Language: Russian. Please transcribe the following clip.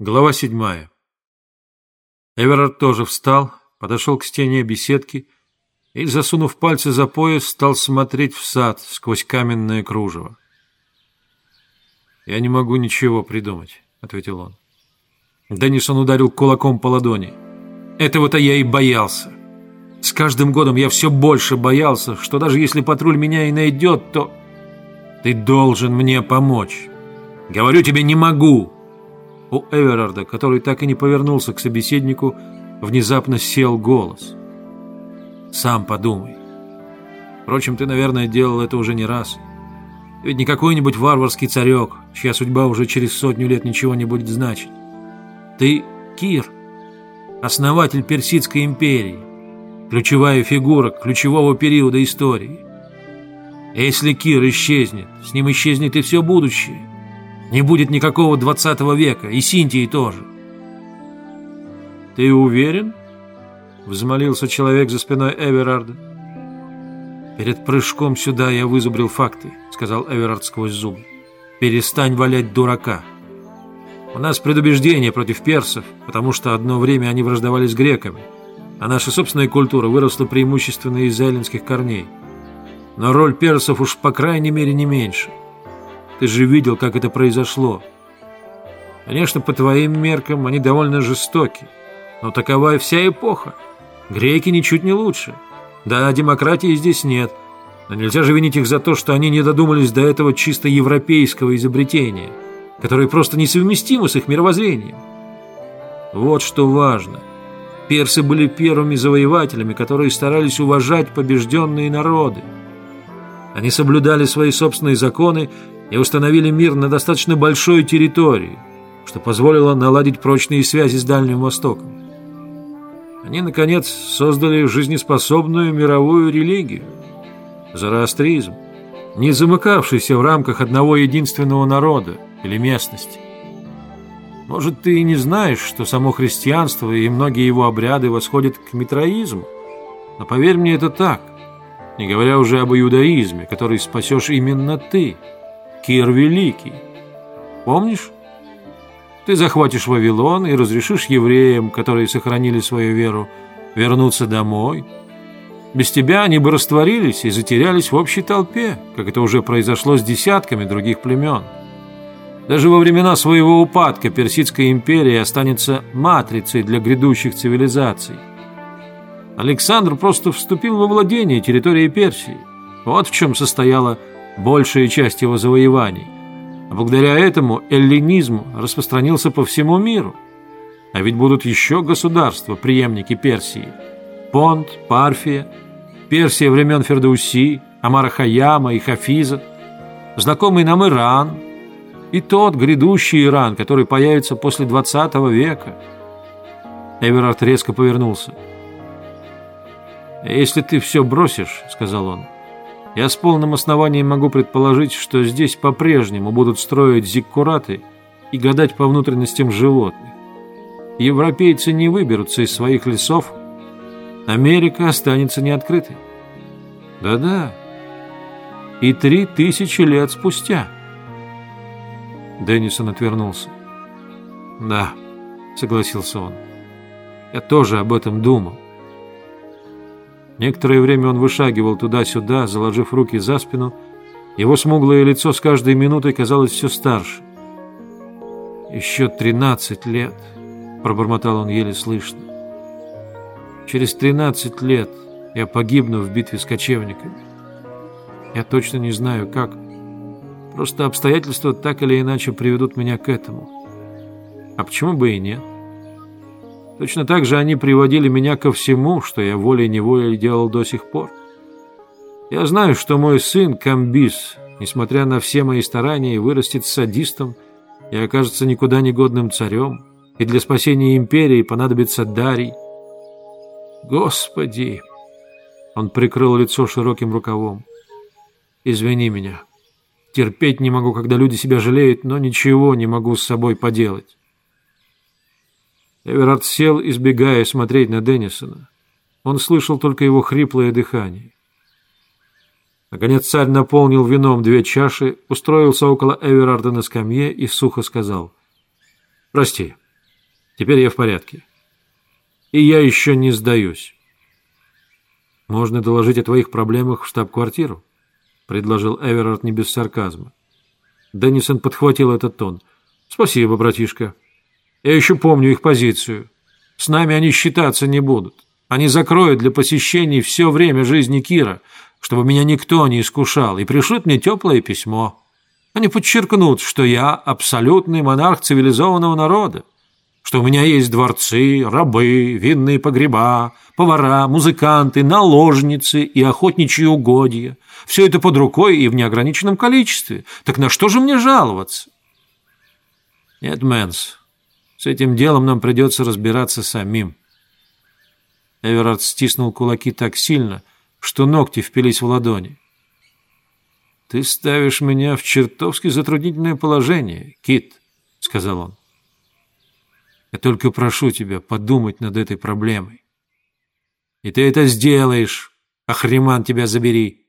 Глава седьмая. Эверард тоже встал, подошел к стене беседки и, засунув пальцы за пояс, стал смотреть в сад сквозь каменное кружево. «Я не могу ничего придумать», — ответил он. Деннисон ударил кулаком по ладони. «Этого-то я и боялся. С каждым годом я все больше боялся, что даже если патруль меня и найдет, то... Ты должен мне помочь. Говорю тебе, не могу!» У Эверарда, который так и не повернулся к собеседнику, внезапно сел голос. «Сам подумай. Впрочем, ты, наверное, делал это уже не раз. Ведь не какой-нибудь варварский царек, чья судьба уже через сотню лет ничего не будет значить. Ты Кир, основатель Персидской империи, ключевая фигура ключевого периода истории. Если Кир исчезнет, с ним исчезнет и все будущее». Не будет никакого двадцатого века, и Синтии тоже. «Ты уверен?» — взмолился человек за спиной Эверарда. «Перед прыжком сюда я вызубрил факты», — сказал Эверард сквозь зубы. «Перестань валять дурака. У нас предубеждение против персов, потому что одно время они враждовали с греками, а наша собственная культура выросла преимущественно из эллинских корней. Но роль персов уж по крайней мере не меньше». Ты же видел, как это произошло. Конечно, по твоим меркам они довольно жестоки. Но такова и вся эпоха. Греки ничуть не лучше. Да, демократии здесь нет. Но нельзя же винить их за то, что они не додумались до этого чисто европейского изобретения, которое просто несовместимо с их мировоззрением. Вот что важно. Персы были первыми завоевателями, которые старались уважать побежденные народы. Они соблюдали свои собственные законы и установили мир на достаточно большой территории, что позволило наладить прочные связи с Дальним Востоком. Они, наконец, создали жизнеспособную мировую религию – зороастризм, не замыкавшийся в рамках одного единственного народа или местности. Может, ты и не знаешь, что само христианство и многие его обряды восходят к митроизму, но поверь мне, это так, не говоря уже об иудаизме, который спасешь именно ты – Кир Великий. Помнишь? Ты захватишь Вавилон и разрешишь евреям, которые сохранили свою веру, вернуться домой. Без тебя они бы растворились и затерялись в общей толпе, как это уже произошло с десятками других племен. Даже во времена своего упадка Персидская империя останется матрицей для грядущих цивилизаций. Александр просто вступил во владение территорией Персии. Вот в чем состояла большая часть его завоеваний. А благодаря этому эллинизм распространился по всему миру. А ведь будут еще государства, преемники Персии. Понт, Парфия, Персия времен Фердауси, Амара Хаяма и Хафиза, знакомый нам Иран и тот грядущий Иран, который появится после 20 века. Эверард резко повернулся. «Если ты все бросишь, — сказал он, — я с полным основанием могу предположить, что здесь по-прежнему будут строить зиккураты и гадать по внутренностям животных. Европейцы не выберутся из своих лесов, Америка останется неоткрытой. Да-да, и три тысячи лет спустя. Деннисон отвернулся. «Да», — согласился он, — «я тоже об этом думал». Некоторое время он вышагивал туда-сюда, заложив руки за спину. Его смуглое лицо с каждой минутой казалось все старше. «Еще тринадцать лет», — пробормотал он еле слышно. «Через тринадцать лет я погибну в битве с кочевниками. Я точно не знаю, как. Просто обстоятельства так или иначе приведут меня к этому. А почему бы и нет?» Точно так же они приводили меня ко всему, что я волей-неволей делал до сих пор. Я знаю, что мой сын Камбис, несмотря на все мои старания, вырастет садистом и окажется никуда не годным царем, и для спасения империи понадобится Дарий. Господи! Он прикрыл лицо широким рукавом. Извини меня. Терпеть не могу, когда люди себя жалеют, но ничего не могу с собой поделать. Эверард сел, избегая смотреть на Деннисона. Он слышал только его хриплое дыхание. Наконец царь наполнил вином две чаши, устроился около Эверарда на скамье и сухо сказал. «Прости, Теперь я в порядке. И я еще не сдаюсь. Можно доложить о твоих проблемах в штаб-квартиру, предложил Эверард не без сарказма. Деннисон подхватил этот тон. Спасибо, братишка. Я еще помню их позицию. С нами они считаться не будут. Они закроют для посещений все время жизни Кира, чтобы меня никто не искушал, и пришлют мне теплое письмо. Они подчеркнут, что я абсолютный монарх цивилизованного народа, что у меня есть дворцы, рабы, винные погреба, повара, музыканты, наложницы и охотничьи угодья. Все это под рукой и в неограниченном количестве. Так на что же мне жаловаться? Нет, Мэнс, с этим делом нам придется разбираться самим. Эверард стиснул кулаки так сильно, что ногти впились в ладони. «Ты ставишь меня в чертовски затруднительное положение, Кит», — сказал он. «Я только прошу тебя подумать над этой проблемой. И ты это сделаешь, Ахриман тебя забери.